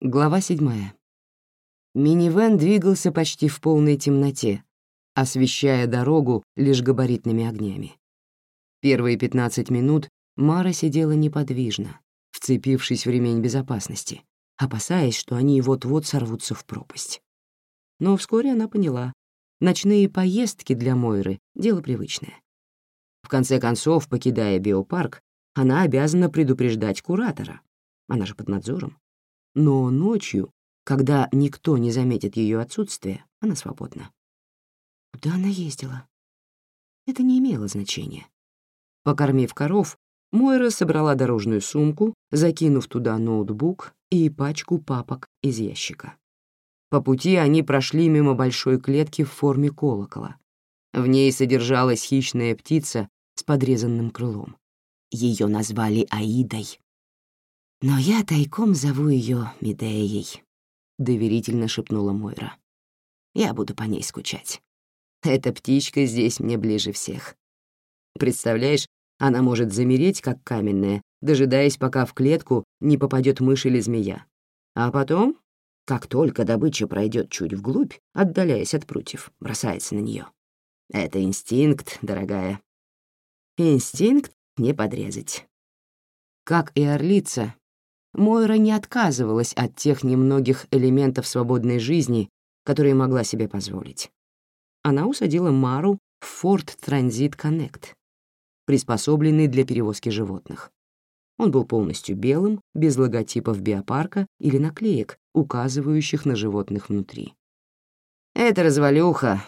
Глава седьмая. Минивэн двигался почти в полной темноте, освещая дорогу лишь габаритными огнями. Первые 15 минут Мара сидела неподвижно, вцепившись в ремень безопасности, опасаясь, что они вот-вот сорвутся в пропасть. Но вскоре она поняла, ночные поездки для Мойры — дело привычное. В конце концов, покидая биопарк, она обязана предупреждать куратора. Она же под надзором. Но ночью, когда никто не заметит ее отсутствие, она свободна. Куда она ездила? Это не имело значения. Покормив коров, Мойра собрала дорожную сумку, закинув туда ноутбук и пачку папок из ящика. По пути они прошли мимо большой клетки в форме колокола. В ней содержалась хищная птица с подрезанным крылом. Ее назвали Аидой. «Но я тайком зову ее Медеей», — доверительно шепнула Мойра. «Я буду по ней скучать. Эта птичка здесь мне ближе всех. Представляешь, она может замереть, как каменная, дожидаясь, пока в клетку не попадет мышь или змея. А потом, как только добыча пройдет чуть вглубь, отдаляясь от прутьев, бросается на нее. Это инстинкт, дорогая. Инстинкт не подрезать. Как и орлица, Мойра не отказывалась от тех немногих элементов свободной жизни, которые могла себе позволить. Она усадила Мару в Ford Transit Connect, приспособленный для перевозки животных. Он был полностью белым, без логотипов биопарка или наклеек, указывающих на животных внутри. «Это развалюха.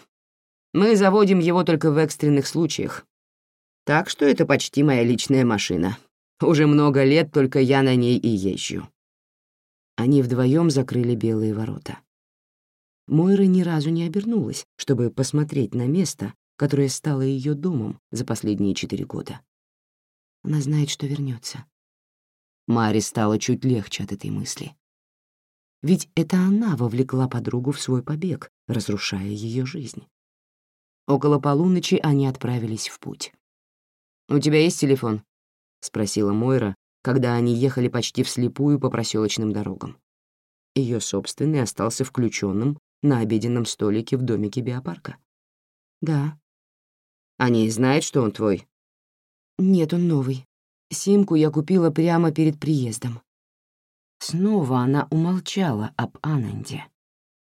Мы заводим его только в экстренных случаях. Так что это почти моя личная машина», уже много лет только я на ней и езжу». Они вдвоем закрыли белые ворота. Мойра ни разу не обернулась, чтобы посмотреть на место, которое стало ее домом за последние четыре года. Она знает, что вернется. Маре стало чуть легче от этой мысли. Ведь это она вовлекла подругу в свой побег, разрушая ее жизнь. Около полуночи они отправились в путь. «У тебя есть телефон?» — спросила Мойра, когда они ехали почти вслепую по проселочным дорогам. Ее собственный остался включенным на обеденном столике в домике биопарка. «Да». «Они знают, что он твой?» «Нет, он новый. Симку я купила прямо перед приездом». Снова она умолчала об Ананде.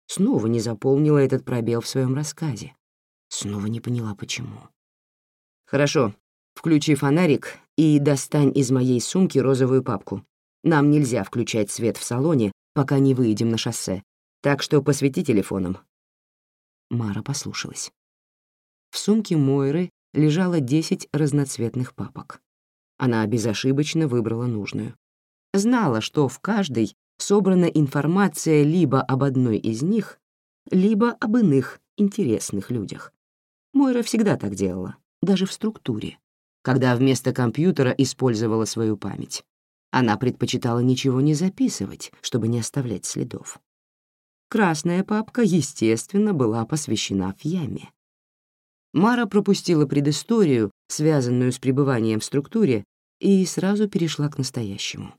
Снова не заполнила этот пробел в своем рассказе. Снова не поняла, почему. «Хорошо, Включи фонарик и достань из моей сумки розовую папку. Нам нельзя включать свет в салоне, пока не выйдем на шоссе, так что посвети телефоном». Мара послушалась. В сумке Мойры лежало десять разноцветных папок. Она безошибочно выбрала нужную. Знала, что в каждой собрана информация либо об одной из них, либо об иных интересных людях. Мойра всегда так делала, даже в структуре когда вместо компьютера использовала свою память. Она предпочитала ничего не записывать, чтобы не оставлять следов. Красная папка, естественно, была посвящена Фьяме. Мара пропустила предысторию, связанную с пребыванием в структуре, и сразу перешла к настоящему.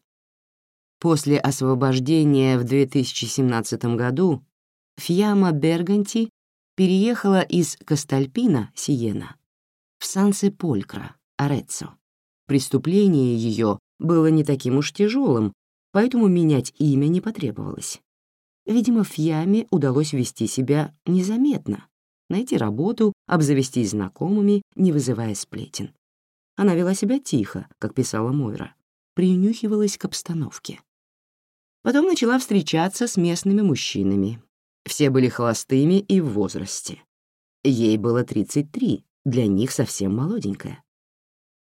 После освобождения в 2017 году Фьяма Берганти переехала из Кастальпина, Сиена, в Сансе-Полькра, Ореццо. Преступление ее было не таким уж тяжелым, поэтому менять имя не потребовалось. Видимо, Фьяме удалось вести себя незаметно, найти работу, обзавестись знакомыми, не вызывая сплетен. Она вела себя тихо, как писала Мойра, принюхивалась к обстановке. Потом начала встречаться с местными мужчинами. Все были холостыми и в возрасте. Ей было 33, для них совсем молоденькая.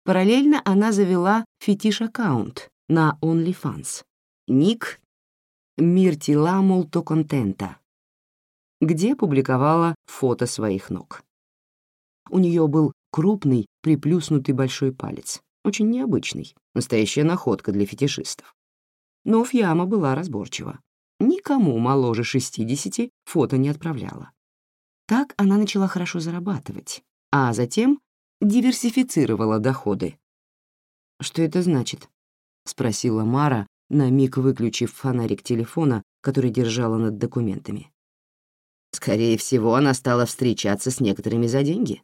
Параллельно она завела фетиш-аккаунт на OnlyFans. Ник Миртила Молтоконтента, где публиковала фото своих ног. У нее был крупный, приплюснутый большой палец, очень необычный, настоящая находка для фетишистов. Но Фьяма была разборчива. Никому моложе 60 фото не отправляла. Так она начала хорошо зарабатывать, а затем диверсифицировала доходы. «Что это значит?» — спросила Мара, на миг выключив фонарик телефона, который держала над документами. «Скорее всего, она стала встречаться с некоторыми за деньги».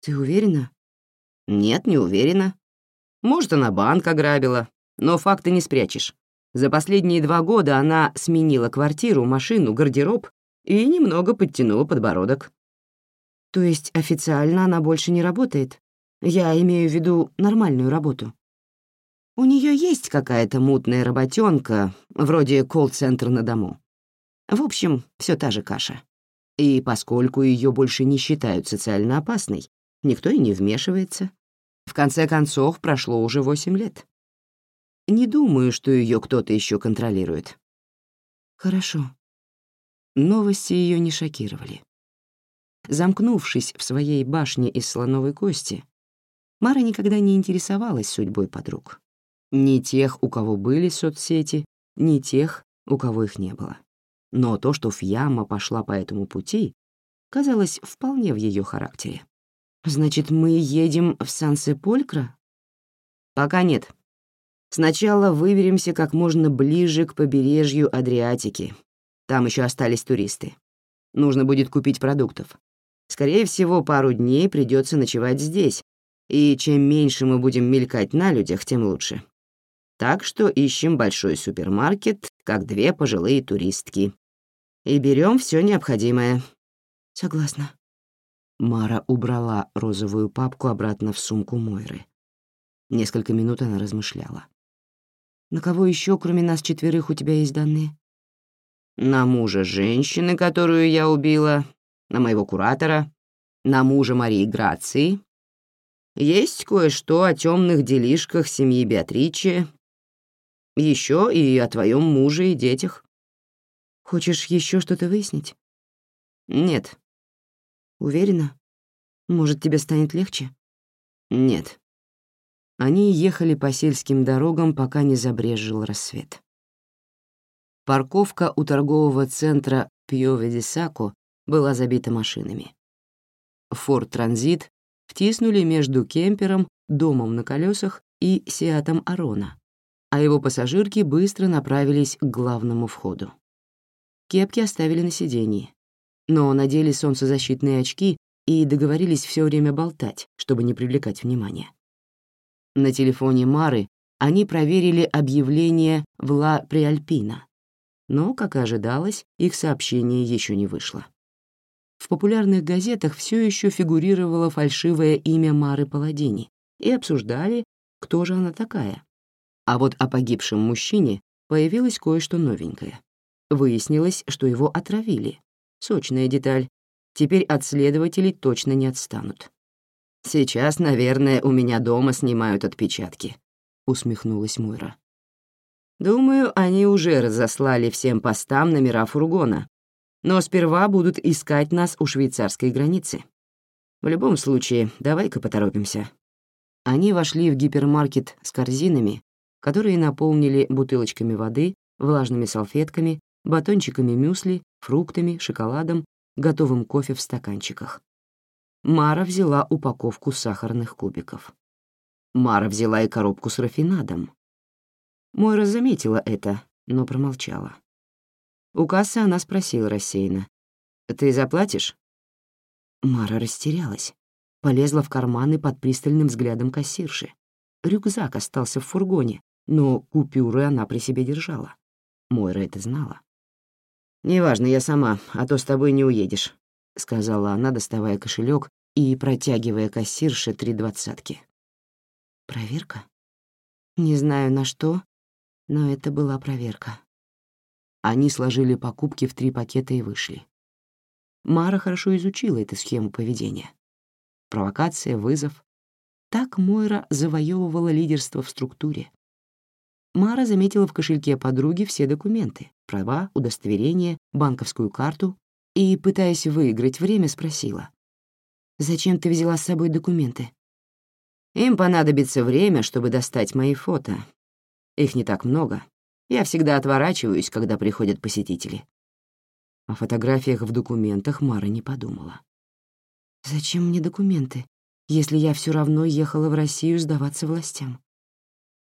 «Ты уверена?» «Нет, не уверена. Может, она банк ограбила, но факты не спрячешь. За последние два года она сменила квартиру, машину, гардероб и немного подтянула подбородок. То есть официально она больше не работает? Я имею в виду нормальную работу. У нее есть какая-то мутная работенка, вроде колл-центра на дому. В общем, все та же каша. И поскольку ее больше не считают социально опасной, никто и не вмешивается. В конце концов, прошло уже восемь лет. Не думаю, что ее кто-то еще контролирует. Хорошо. Новости ее не шокировали. Замкнувшись в своей башне из слоновой кости, Мара никогда не интересовалась судьбой подруг. Ни тех, у кого были соцсети, ни тех, у кого их не было. Но то, что Фьяма пошла по этому пути, казалось вполне в ее характере. «Значит, мы едем в Сан-Сеполькро?» «Пока нет», Сначала выберемся как можно ближе к побережью Адриатики. Там еще остались туристы. Нужно будет купить продуктов. Скорее всего, пару дней придется ночевать здесь, и чем меньше мы будем мелькать на людях, тем лучше. Так что ищем большой супермаркет, как две пожилые туристки. И берем все необходимое. Согласна. Мара убрала розовую папку обратно в сумку Мойры. Несколько минут она размышляла. На кого еще, кроме нас четверых, у тебя есть данные? На мужа женщины, которую я убила, на моего куратора, на мужа Марии Грации. Есть кое-что о темных делишках семьи Беатричи. Еще и о твоем муже и детях. Хочешь еще что-то выяснить? Нет. Уверена? Может, тебе станет легче? Нет. Они ехали по сельским дорогам, пока не забрежил рассвет. Парковка у торгового центра Пьёве-де-Сако была забита машинами. Форд Транзит втиснули между кемпером, домом на колесах и Сиатом Арона, а его пассажирки быстро направились к главному входу. Кепки оставили на сиденье, но надели солнцезащитные очки и договорились все время болтать, чтобы не привлекать внимания. На телефоне Мары они проверили объявление в Ла Приальпина, но, как и ожидалось, их сообщение еще не вышло. В популярных газетах все еще фигурировало фальшивое имя Мары Паладини и обсуждали, кто же она такая. А вот о погибшем мужчине появилось кое-что новенькое. Выяснилось, что его отравили. Сочная деталь. Теперь от следователей точно не отстанут. «Сейчас, наверное, у меня дома снимают отпечатки», — усмехнулась Мойра. «Думаю, они уже разослали всем постам номера фургона, но сперва будут искать нас у швейцарской границы. В любом случае, давай-ка поторопимся». Они вошли в гипермаркет с корзинами, которые наполнили бутылочками воды, влажными салфетками, батончиками мюсли, фруктами, шоколадом, готовым кофе в стаканчиках. Мара взяла упаковку сахарных кубиков. Мара взяла и коробку с рафинадом. Мойра заметила это, но промолчала. У кассы она спросила рассеянно. «Ты заплатишь?» Мара растерялась, полезла в карманы под пристальным взглядом кассирши. Рюкзак остался в фургоне, но купюры она при себе держала. Мойра это знала. «Неважно, я сама, а то с тобой не уедешь», — сказала она, доставая кошелек и протягивая кассирше три двадцатки. «Проверка? Не знаю на что, но это была проверка». Они сложили покупки в три пакета и вышли. Мара хорошо изучила эту схему поведения. Провокация, вызов. Так Мойра завоевывала лидерство в структуре. Мара заметила в кошельке подруги все документы — права, удостоверение, банковскую карту и, пытаясь выиграть время, спросила. «Зачем ты взяла с собой документы?» «Им понадобится время, чтобы достать мои фото. Их не так много. Я всегда отворачиваюсь, когда приходят посетители». О фотографиях в документах Мара не подумала. «Зачем мне документы, если я все равно ехала в Россию сдаваться властям?»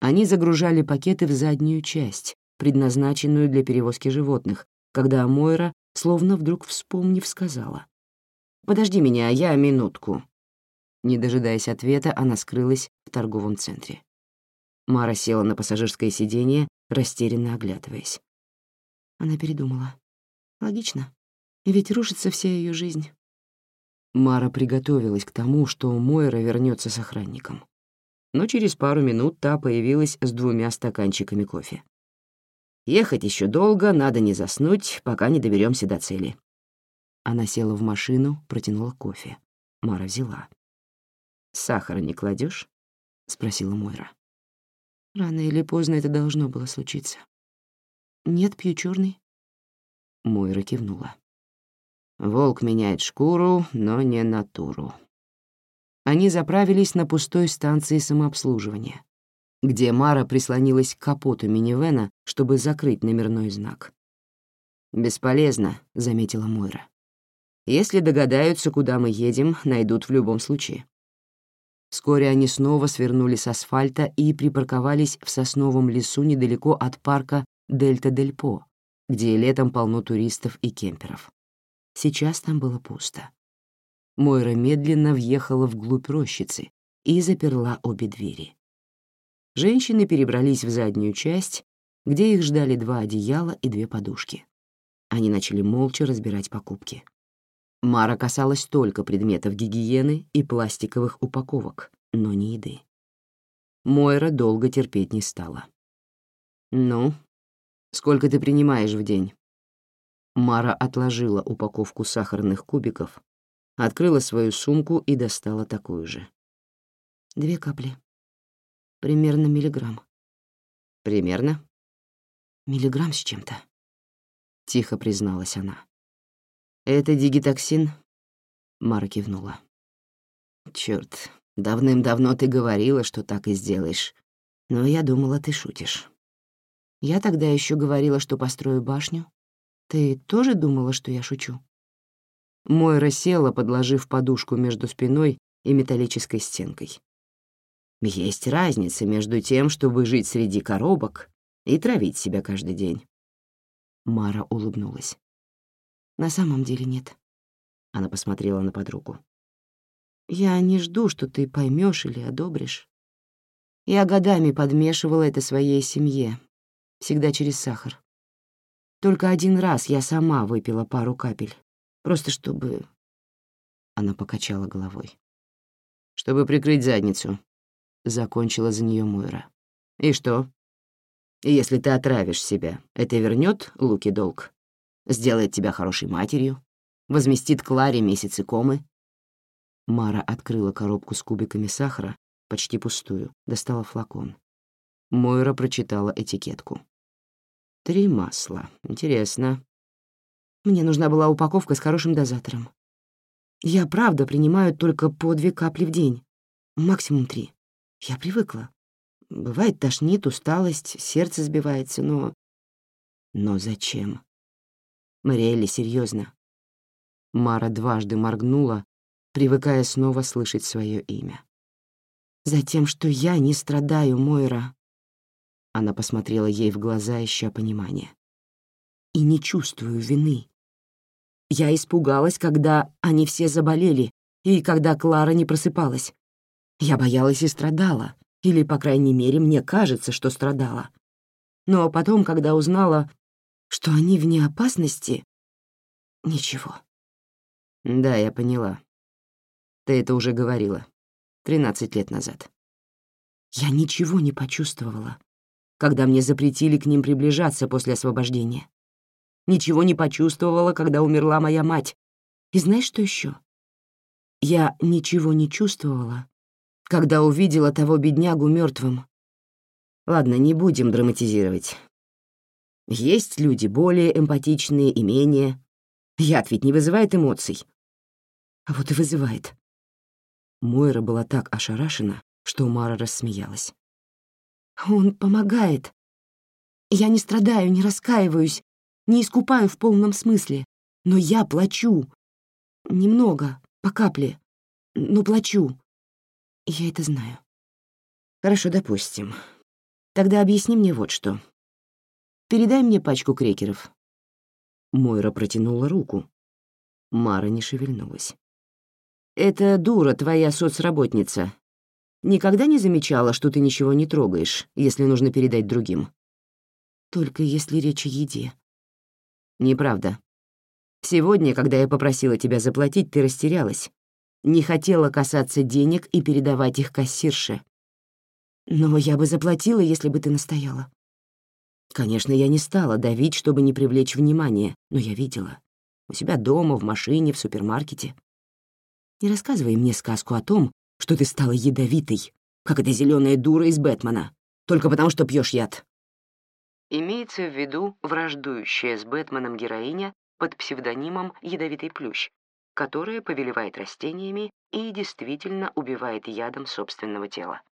Они загружали пакеты в заднюю часть, предназначенную для перевозки животных, когда Мойра, словно вдруг вспомнив, сказала. «Подожди меня, я минутку». Не дожидаясь ответа, она скрылась в торговом центре. Мара села на пассажирское сиденье, растерянно оглядываясь. Она передумала. Логично. Ведь рушится вся ее жизнь. Мара приготовилась к тому, что Мойра вернется с охранником. Но через пару минут та появилась с двумя стаканчиками кофе. Ехать еще долго, надо не заснуть, пока не доберемся до цели. Она села в машину, протянула кофе. Мара взяла. «Сахара не кладешь? спросила Мойра. Рано или поздно это должно было случиться. «Нет, пью черный. Мойра кивнула. Волк меняет шкуру, но не натуру. Они заправились на пустой станции самообслуживания, где Мара прислонилась к капоту минивэна, чтобы закрыть номерной знак. «Бесполезно», — заметила Мойра. «Если догадаются, куда мы едем, найдут в любом случае». Вскоре они снова свернули с асфальта и припарковались в сосновом лесу недалеко от парка Дельта-Дель-По, где летом полно туристов и кемперов. Сейчас там было пусто. Мойра медленно въехала вглубь рощицы и заперла обе двери. Женщины перебрались в заднюю часть, где их ждали два одеяла и две подушки. Они начали молча разбирать покупки. Мара касалась только предметов гигиены и пластиковых упаковок, но не еды. Мойра долго терпеть не стала. «Ну, сколько ты принимаешь в день?» Мара отложила упаковку сахарных кубиков, открыла свою сумку и достала такую же. «Две капли. Примерно миллиграмм». «Примерно?» «Миллиграмм с чем-то», — тихо призналась она. «Это дигитоксин?» Мара кивнула. «Чёрт, давным-давно ты говорила, что так и сделаешь. Но я думала, ты шутишь. Я тогда еще говорила, что построю башню, ты тоже думала, что я шучу?» Мойра села, подложив подушку между спиной и металлической стенкой. «Есть разница между тем, чтобы жить среди коробок и травить себя каждый день». Мара улыбнулась. «На самом деле нет». Она посмотрела на подругу. «Я не жду, что ты поймешь или одобришь. Я годами подмешивала это своей семье, всегда через сахар. Только один раз я сама выпила пару капель, просто чтобы...» Она покачала головой. «Чтобы прикрыть задницу», — закончила за нее Мойра. «И что? Если ты отравишь себя, это вернет Луки долг? Сделает тебя хорошей матерью? Возместит Кларе месяцы комы?» Мара открыла коробку с кубиками сахара, почти пустую, достала флакон. Мойра прочитала этикетку. Три масла. Интересно. Мне нужна была упаковка с хорошим дозатором. Я правда принимаю только по две капли в день. Максимум три. Я привыкла. Бывает тошнит, усталость, сердце сбивается, но... Но зачем? Мариэлли, серьезно. Мара дважды моргнула, привыкая снова слышать свое имя. «Затем, что я не страдаю, Мойра. Она посмотрела ей в глаза, ища понимания. «И не чувствую вины. Я испугалась, когда они все заболели, и когда Клара не просыпалась. Я боялась и страдала, или, по крайней мере, мне кажется, что страдала. Но потом, когда узнала, что они вне опасности, ничего. Да, я поняла. Ты это уже говорила. Тринадцать лет назад. Я ничего не почувствовала когда мне запретили к ним приближаться после освобождения. Ничего не почувствовала, когда умерла моя мать. И знаешь, что еще? Я ничего не чувствовала, когда увидела того беднягу мертвым. Ладно, не будем драматизировать. Есть люди более эмпатичные и менее. Яд ведь не вызывает эмоций. А вот и вызывает. Мойра была так ошарашена, что Мара рассмеялась. Он помогает. Я не страдаю, не раскаиваюсь, не искупаю в полном смысле, но я плачу. Немного, по капле, но плачу. Я это знаю. Хорошо, допустим. Тогда объясни мне вот что. Передай мне пачку крекеров». Мойра протянула руку. Мара не шевельнулась. «Это дура, твоя соцработница. Никогда не замечала, что ты ничего не трогаешь, если нужно передать другим?» «Только если речь о еде». «Неправда. Сегодня, когда я попросила тебя заплатить, ты растерялась. Не хотела касаться денег и передавать их кассирше. Но я бы заплатила, если бы ты настояла. Конечно, я не стала давить, чтобы не привлечь внимание, но я видела. У себя дома, в машине, в супермаркете. Не рассказывай мне сказку о том, что ты стала ядовитой, как эта зеленая дура из Бэтмена, только потому что пьешь яд. Имеется в виду враждующая с Бэтменом героиня под псевдонимом «Ядовитый плющ», которая повелевает растениями и действительно убивает ядом собственного тела.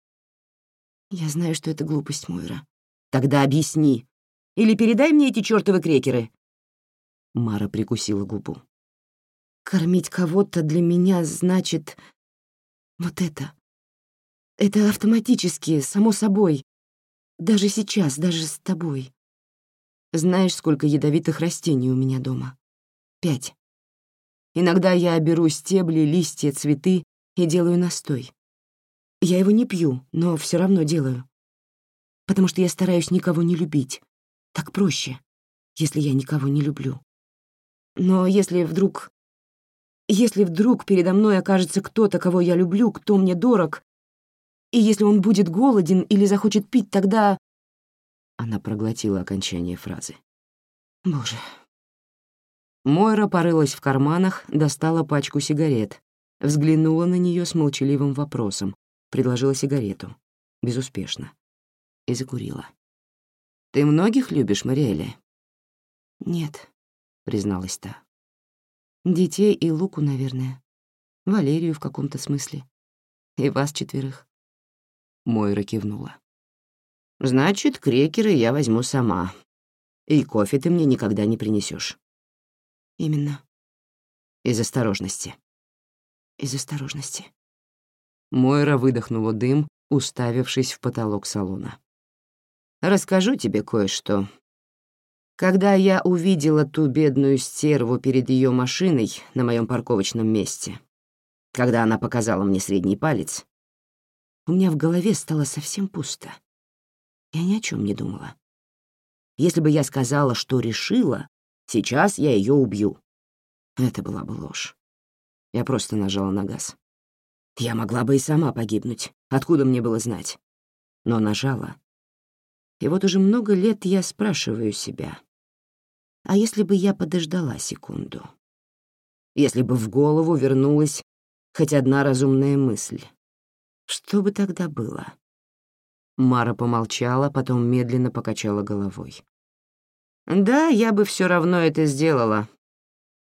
«Я знаю, что это глупость, Мойра». «Тогда объясни. Или передай мне эти чёртовы крекеры». Мара прикусила губу. «Кормить кого-то для меня значит... вот это. Это автоматически, само собой. Даже сейчас, даже с тобой. Знаешь, сколько ядовитых растений у меня дома? Пять. Иногда я беру стебли, листья, цветы и делаю настой. Я его не пью, но все равно делаю. Потому что я стараюсь никого не любить. Так проще, если я никого не люблю. Но если вдруг... Если вдруг передо мной окажется кто-то, кого я люблю, кто мне дорог, и если он будет голоден или захочет пить, тогда... Она проглотила окончание фразы. Боже, Мойра порылась в карманах, достала пачку сигарет, взглянула на нее с молчаливым вопросом, предложила сигарету. Безуспешно. И закурила. «Ты многих любишь, Мариэля?» «Нет», — призналась та. «Детей и Луку, наверное. Валерию в каком-то смысле. И вас четверых». Мойра кивнула. «Значит, крекеры я возьму сама. И кофе ты мне никогда не принесешь. Именно. Из осторожности. Из осторожности. Мойра выдохнула дым, уставившись в потолок салона. «Расскажу тебе кое-что. Когда я увидела ту бедную стерву перед ее машиной на моем парковочном месте, когда она показала мне средний палец, у меня в голове стало совсем пусто. Я ни о чем не думала. Если бы я сказала, что решила, Сейчас я ее убью. Это была бы ложь. Я просто нажала на газ. Я могла бы и сама погибнуть. Откуда мне было знать? Но нажала. И вот уже много лет я спрашиваю себя, а если бы я подождала секунду? Если бы в голову вернулась хоть одна разумная мысль, что бы тогда было? Мара помолчала, потом медленно покачала головой. «Да, я бы все равно это сделала».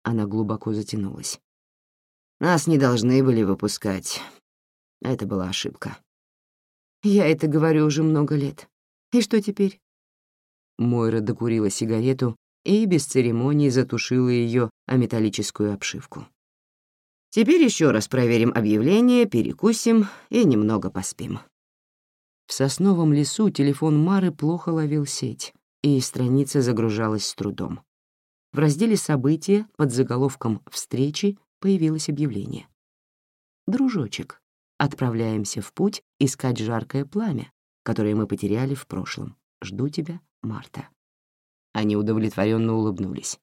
Она глубоко затянулась. «Нас не должны были выпускать. Это была ошибка». «Я это говорю уже много лет. И что теперь?» Мойра докурила сигарету и без церемонии затушила ее о металлическую обшивку. «Теперь еще раз проверим объявление, перекусим и немного поспим». В сосновом лесу телефон Мары плохо ловил сеть и страница загружалась с трудом. В разделе «События» под заголовком «Встречи» появилось объявление. «Дружочек, отправляемся в путь искать жаркое пламя, которое мы потеряли в прошлом. Жду тебя, Марта». Они удовлетворенно улыбнулись.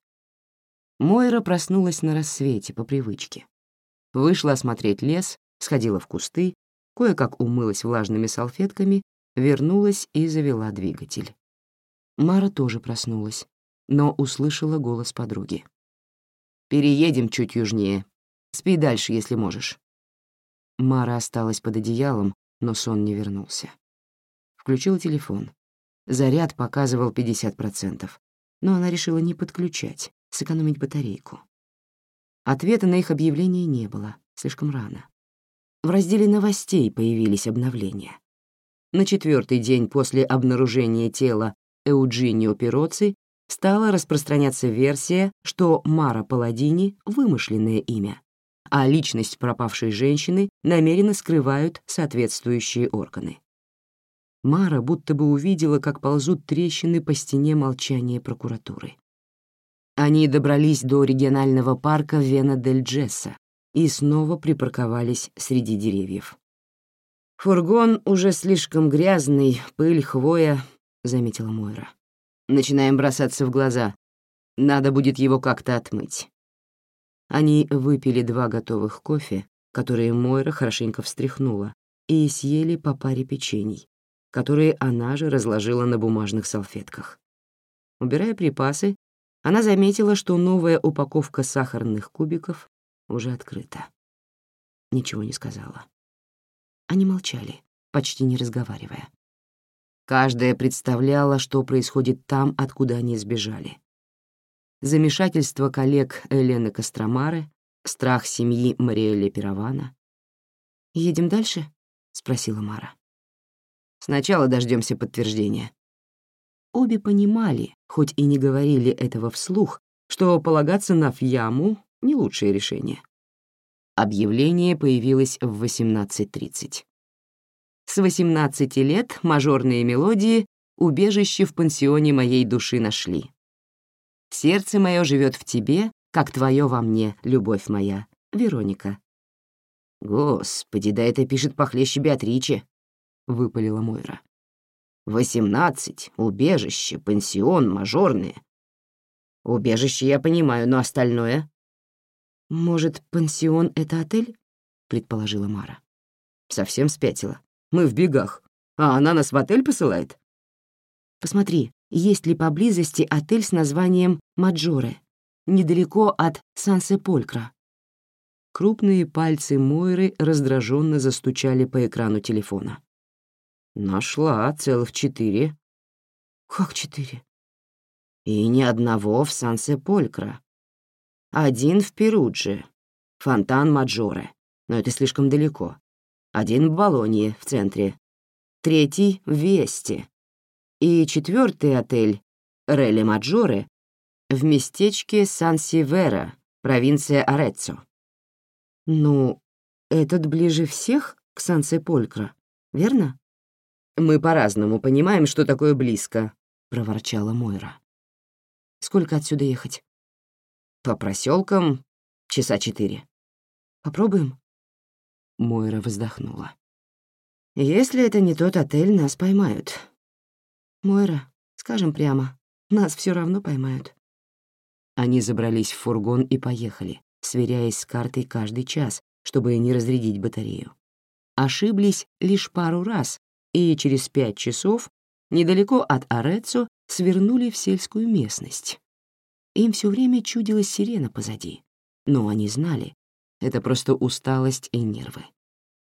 Мойра проснулась на рассвете по привычке. Вышла осмотреть лес, сходила в кусты, кое-как умылась влажными салфетками, вернулась и завела двигатель. Мара тоже проснулась, но услышала голос подруги. «Переедем чуть южнее. Спи дальше, если можешь». Мара осталась под одеялом, но сон не вернулся. Включила телефон. Заряд показывал 50%, но она решила не подключать, сэкономить батарейку. Ответа на их объявление не было, слишком рано. В разделе новостей появились обновления. На четвертый день после обнаружения тела Эуджинио Пироци стала распространяться версия, что Мара Паладини — вымышленное имя, а личность пропавшей женщины намеренно скрывают соответствующие органы. Мара будто бы увидела, как ползут трещины по стене молчания прокуратуры. Они добрались до регионального парка Вена-дель-Джесса и снова припарковались среди деревьев. «Фургон уже слишком грязный, пыль, хвоя», — заметила Мойра. «Начинаем бросаться в глаза. Надо будет его как-то отмыть». Они выпили два готовых кофе, которые Мойра хорошенько встряхнула, и съели по паре печений, которые она же разложила на бумажных салфетках. Убирая припасы, она заметила, что новая упаковка сахарных кубиков уже открыта. Ничего не сказала. Они молчали, почти не разговаривая. Каждая представляла, что происходит там, откуда они сбежали. Замешательство коллег Элены Костромары, страх семьи Мариэля Пирована. «Едем дальше?» — спросила Мара. «Сначала дождемся подтверждения». Обе понимали, хоть и не говорили этого вслух, что полагаться на Фьяму — не лучшее решение. Объявление появилось в 18.30. С 18 лет мажорные мелодии убежище в пансионе моей души нашли. Сердце мое живет в тебе, как твое во мне, любовь моя, Вероника. Господи, да это пишет похлеще Беатриче, выпалила Мойра. Восемнадцать, убежище, пансион, мажорные. Убежище я понимаю, но остальное? Может, пансион — это отель? предположила Мара. Совсем спятила. Мы в бегах, а она нас в отель посылает. Посмотри, есть ли поблизости отель с названием «Маджоре», недалеко от Сан-Сеполькра. Крупные пальцы Мойры раздраженно застучали по экрану телефона. Нашла целых четыре. Как четыре? И ни одного в Сан-Сеполькро. Один в Перудже, фонтан Маджоре, но это слишком далеко. Один в Болонье, в центре. Третий в Весте. И четвертый отель, Релли Маджоре, в местечке Сан-Сивера, провинция Ореццо. Ну, этот ближе всех к Сан-Сеполькро, верно? «Мы по-разному понимаем, что такое близко», — проворчала Мойра. «Сколько отсюда ехать?» «По проселкам часа четыре». «Попробуем?» Мойра вздохнула. «Если это не тот отель, нас поймают». «Мойра, скажем прямо, нас все равно поймают». Они забрались в фургон и поехали, сверяясь с картой каждый час, чтобы не разрядить батарею. Ошиблись лишь пару раз, и через пять часов недалеко от Ореццо свернули в сельскую местность. Им все время чудилась сирена позади, но они знали, это просто усталость и нервы.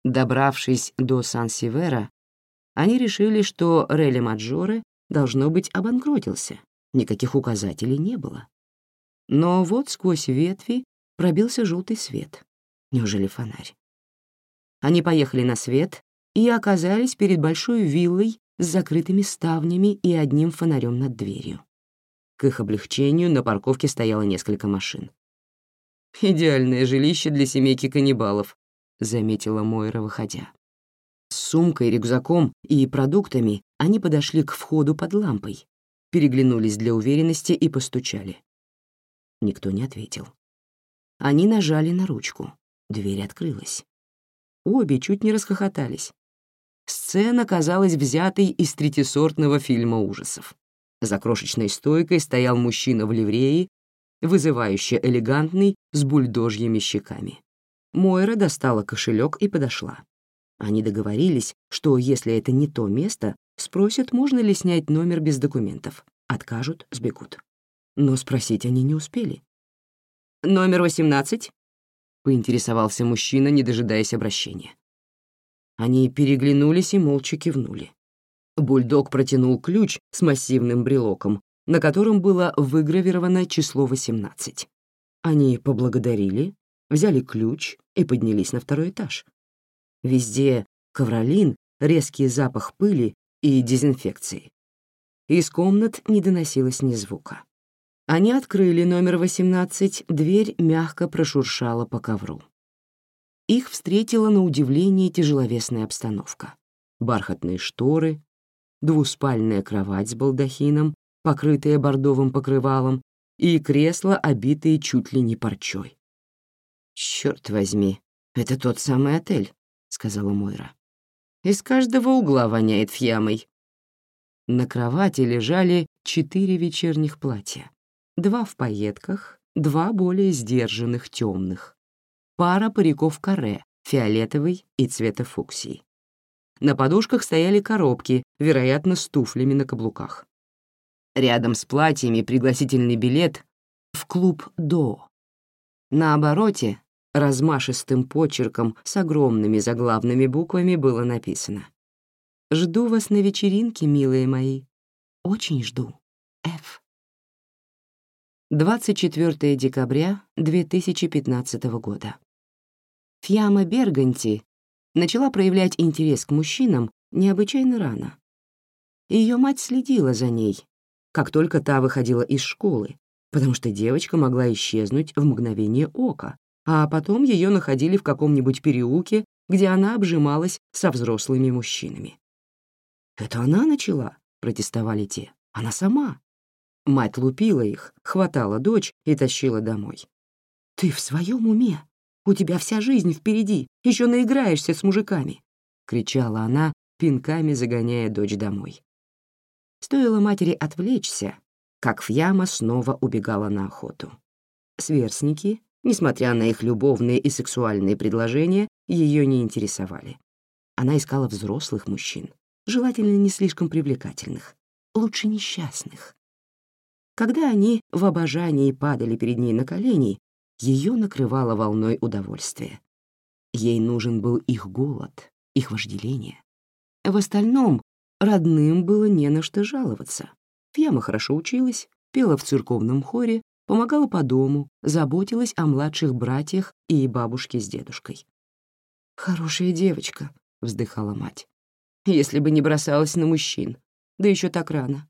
Добравшись до Сан-Сивера, они решили, что Релли Маджоре, должно быть, обанкротился, никаких указателей не было. Но вот сквозь ветви пробился желтый свет. Неужели фонарь? Они поехали на свет и оказались перед большой виллой с закрытыми ставнями и одним фонарем над дверью. К их облегчению на парковке стояло несколько машин. «Идеальное жилище для семейки каннибалов», — заметила Мойра, выходя. С сумкой, рюкзаком и продуктами они подошли к входу под лампой, переглянулись для уверенности и постучали. Никто не ответил. Они нажали на ручку. Дверь открылась. Обе чуть не расхохотались. Сцена казалась взятой из третисортного фильма ужасов. За крошечной стойкой стоял мужчина в ливрее, вызывающе элегантный, с бульдожьими щеками. Мойра достала кошелек и подошла. Они договорились, что если это не то место, спросят, можно ли снять номер без документов. Откажут, сбегут. Но спросить они не успели. «Номер восемнадцать?» — поинтересовался мужчина, не дожидаясь обращения. Они переглянулись и молча кивнули. Бульдог протянул ключ с массивным брелоком, на котором было выгравировано число 18. Они поблагодарили, взяли ключ и поднялись на второй этаж. Везде ковролин, резкий запах пыли и дезинфекции. Из комнат не доносилось ни звука. Они открыли номер 18, дверь мягко прошуршала по ковру. Их встретила на удивление тяжеловесная обстановка. Бархатные шторы, двуспальная кровать с балдахином, покрытая бордовым покрывалом, и кресла, обитые чуть ли не парчой. «Чёрт возьми, это тот самый отель», — сказала Мойра. «Из каждого угла воняет фьямой». На кровати лежали четыре вечерних платья. Два в пайетках, два более сдержанных темных. Пара париков каре, фиолетовый и цвета фуксии. На подушках стояли коробки, вероятно, с туфлями на каблуках. Рядом с платьями пригласительный билет в клуб «До». На обороте размашистым почерком с огромными заглавными буквами было написано «Жду вас на вечеринке, милые мои. Очень жду. Ф». 24 декабря 2015 года. Фьяма Берганти начала проявлять интерес к мужчинам необычайно рано. Ее мать следила за ней, как только та выходила из школы, потому что девочка могла исчезнуть в мгновение ока, а потом ее находили в каком-нибудь переулке, где она обжималась со взрослыми мужчинами. «Это она начала?» — протестовали те. «Она сама». Мать лупила их, хватала дочь и тащила домой. «Ты в своем уме? У тебя вся жизнь впереди, еще наиграешься с мужиками!» — кричала она, пинками загоняя дочь домой. Стоило матери отвлечься, как Фьяма снова убегала на охоту. Сверстники, несмотря на их любовные и сексуальные предложения, ее не интересовали. Она искала взрослых мужчин, желательно не слишком привлекательных, лучше несчастных. Когда они в обожании падали перед ней на колени, ее накрывало волной удовольствия. Ей нужен был их голод, их вожделение. В остальном родным было не на что жаловаться. Фьяма хорошо училась, пела в церковном хоре, помогала по дому, заботилась о младших братьях и бабушке с дедушкой. «Хорошая девочка», — вздыхала мать. «Если бы не бросалась на мужчин, да еще так рано».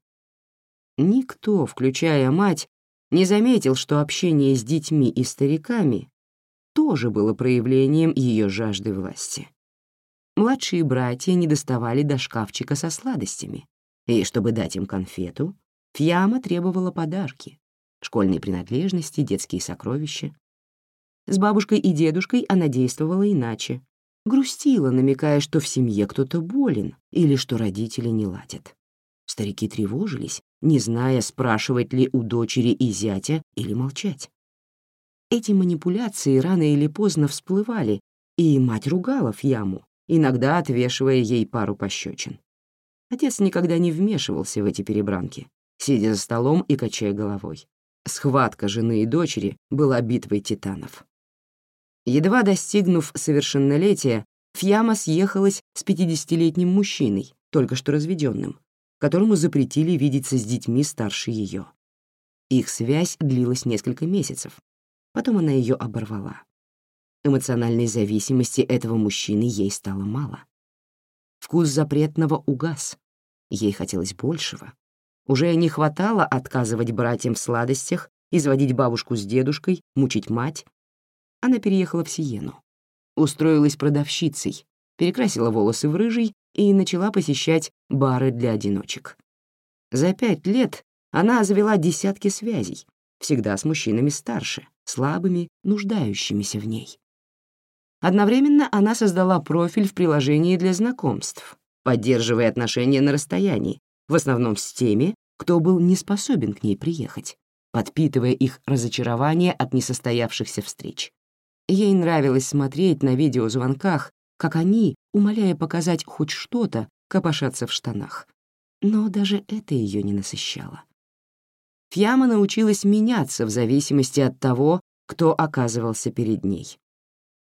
Никто, включая мать, не заметил, что общение с детьми и стариками тоже было проявлением ее жажды власти. Младшие братья не доставали до шкафчика со сладостями, и чтобы дать им конфету, Фьяма требовала подарки, школьные принадлежности, детские сокровища. С бабушкой и дедушкой она действовала иначе, грустила, намекая, что в семье кто-то болен или что родители не ладят. Старики тревожились, не зная, спрашивать ли у дочери и зятя или молчать. Эти манипуляции рано или поздно всплывали, и мать ругала Фьяму, иногда отвешивая ей пару пощечин. Отец никогда не вмешивался в эти перебранки, сидя за столом и качая головой. Схватка жены и дочери была битвой титанов. Едва достигнув совершеннолетия, Фьяма съехалась с 50-летним мужчиной, только что разведенным, которому запретили видеться с детьми старше ее. Их связь длилась несколько месяцев, потом она ее оборвала. Эмоциональной зависимости этого мужчины ей стало мало. Вкус запретного угас, ей хотелось большего. Уже не хватало отказывать братьям в сладостях, изводить бабушку с дедушкой, мучить мать. Она переехала в Сиену. Устроилась продавщицей, перекрасила волосы в рыжий и начала посещать бары для одиночек. За пять лет она завела десятки связей, всегда с мужчинами старше, слабыми, нуждающимися в ней. Одновременно она создала профиль в приложении для знакомств, поддерживая отношения на расстоянии, в основном с теми, кто был не способен к ней приехать, подпитывая их разочарование от несостоявшихся встреч. Ей нравилось смотреть на видеозвонках, как они, умоляя показать хоть что-то, копошатся в штанах. Но даже это ее не насыщало. Фьяма научилась меняться в зависимости от того, кто оказывался перед ней.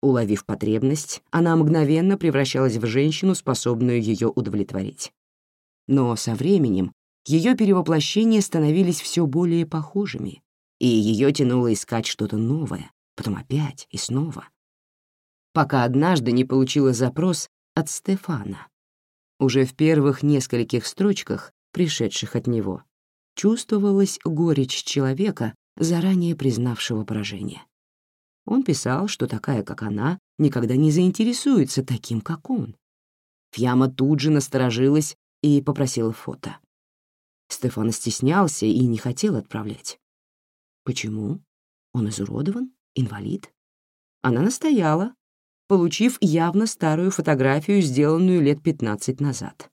Уловив потребность, она мгновенно превращалась в женщину, способную ее удовлетворить. Но со временем ее перевоплощения становились все более похожими, и ее тянуло искать что-то новое, потом опять и снова пока однажды не получила запрос от Стефана. Уже в первых нескольких строчках, пришедших от него, чувствовалась горечь человека, заранее признавшего поражение. Он писал, что такая, как она, никогда не заинтересуется таким, как он. Фьяма тут же насторожилась и попросила фото. Стефан стеснялся и не хотел отправлять. Почему? Он изуродован? Инвалид? Она настояла, получив явно старую фотографию, сделанную лет 15 назад.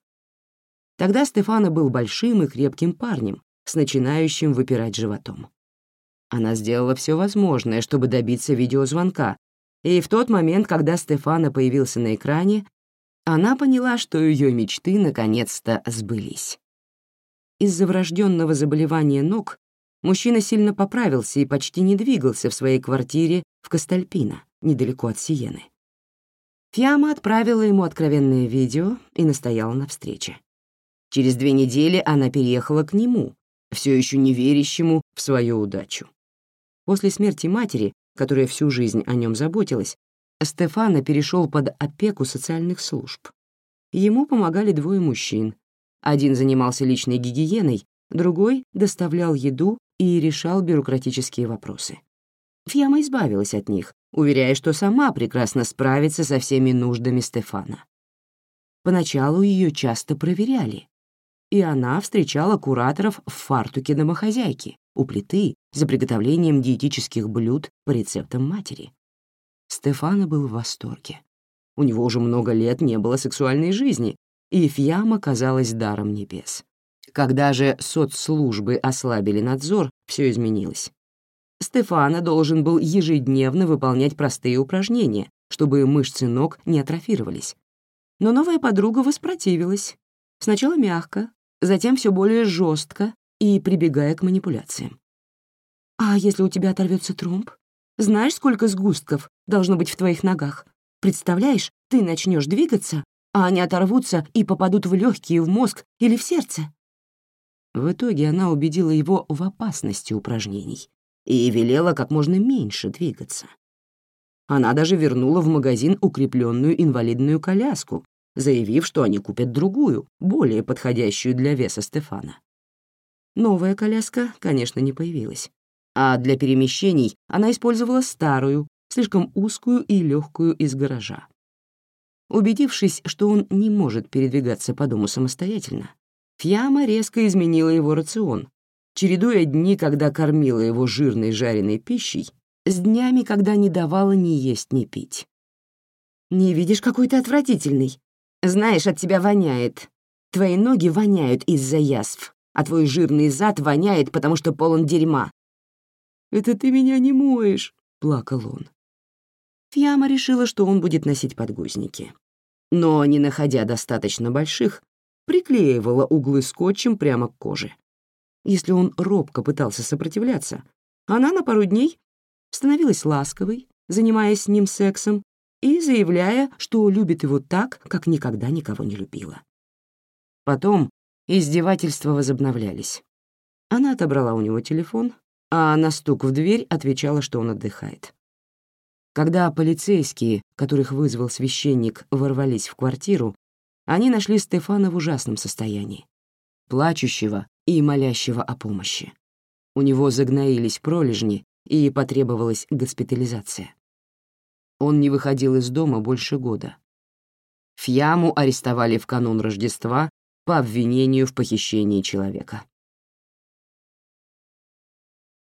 Тогда Стефана был большим и крепким парнем, с начинающим выпирать животом. Она сделала все возможное, чтобы добиться видеозвонка, и в тот момент, когда Стефана появился на экране, она поняла, что ее мечты наконец-то сбылись. Из-за врожденного заболевания ног мужчина сильно поправился и почти не двигался в своей квартире в Кастальпино, недалеко от Сиены. Фиама отправила ему откровенное видео и настояла на встрече. Через две недели она переехала к нему, все еще не верящему в свою удачу. После смерти матери, которая всю жизнь о нем заботилась, Стефана перешел под опеку социальных служб. Ему помогали двое мужчин. Один занимался личной гигиеной, другой доставлял еду и решал бюрократические вопросы. Фьяма избавилась от них, уверяя, что сама прекрасно справится со всеми нуждами Стефана. Поначалу ее часто проверяли, и она встречала кураторов в фартуке домохозяйки, у плиты, за приготовлением диетических блюд по рецептам матери. Стефана был в восторге. У него уже много лет не было сексуальной жизни, и Фьяма казалась даром небес. Когда же соцслужбы ослабили надзор, все изменилось. Стефана должен был ежедневно выполнять простые упражнения, чтобы мышцы ног не атрофировались. Но новая подруга воспротивилась. Сначала мягко, затем все более жестко и прибегая к манипуляциям. «А если у тебя оторвется тромб? Знаешь, сколько сгустков должно быть в твоих ногах? Представляешь, ты начнешь двигаться, а они оторвутся и попадут в легкие, в мозг или в сердце. В итоге она убедила его в опасности упражнений и велела как можно меньше двигаться. Она даже вернула в магазин укрепленную инвалидную коляску, заявив, что они купят другую, более подходящую для веса Стефана. Новая коляска, конечно, не появилась а для перемещений она использовала старую, слишком узкую и легкую из гаража. Убедившись, что он не может передвигаться по дому самостоятельно, Фьяма резко изменила его рацион, чередуя дни, когда кормила его жирной жареной пищей, с днями, когда не давала ни есть, ни пить. «Не видишь, какой ты отвратительный? Знаешь, от тебя воняет. Твои ноги воняют из-за язв, а твой жирный зад воняет, потому что полон дерьма. «Это ты меня не моешь», — плакал он. Фьяма решила, что он будет носить подгузники. Но, не находя достаточно больших, приклеивала углы скотчем прямо к коже. Если он робко пытался сопротивляться, она на пару дней становилась ласковой, занимаясь с ним сексом и заявляя, что любит его так, как никогда никого не любила. Потом издевательства возобновлялись. Она отобрала у него телефон, а на стук в дверь отвечала, что он отдыхает. Когда полицейские, которых вызвал священник, ворвались в квартиру, они нашли Стефана в ужасном состоянии, плачущего и молящего о помощи. У него загноились пролежни, и потребовалась госпитализация. Он не выходил из дома больше года. Фьяму арестовали в канун Рождества по обвинению в похищении человека.